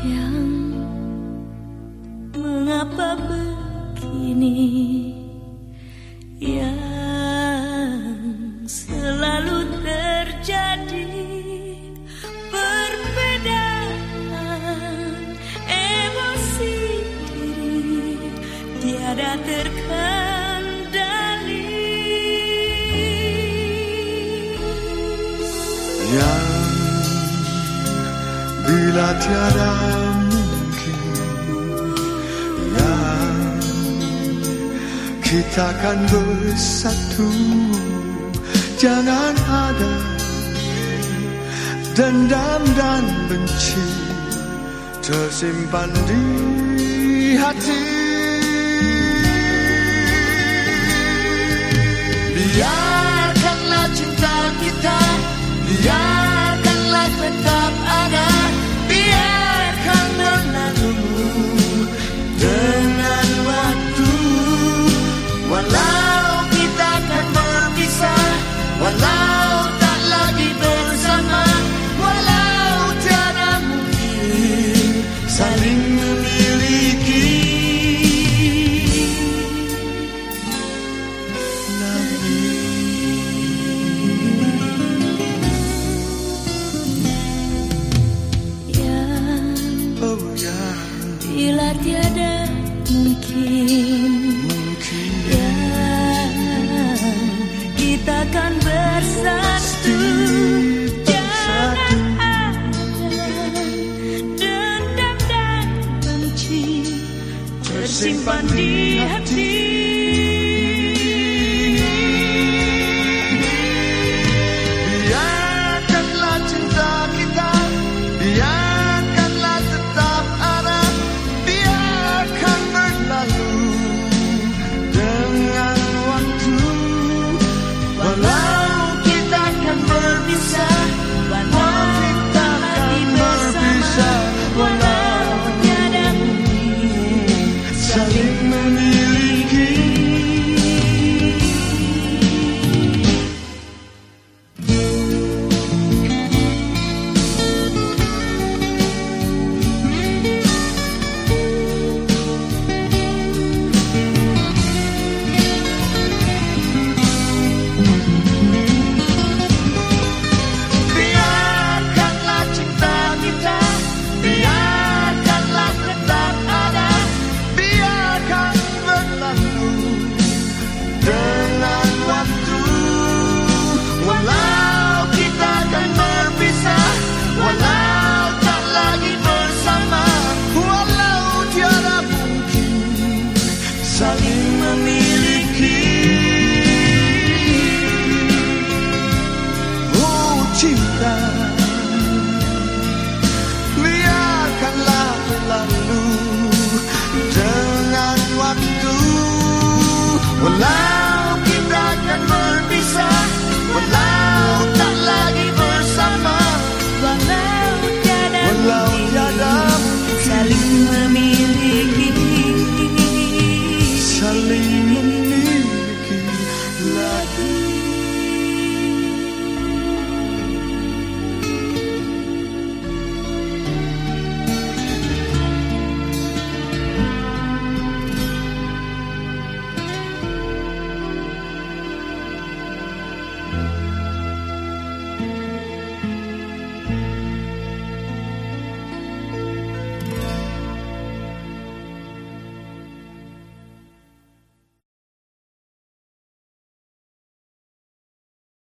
Sayang, mengapa begini? Yang selalu terjadi Perbedaan emosi diri Tiada terkendali. Yang bila tiada mungkin yang kita akan bersatu jangan ada dendam dan benci tersimpan di hati mungkin mungkin kita akan bersatu. Jangan ada dendam dan benci. Tersimpan di hati tinta.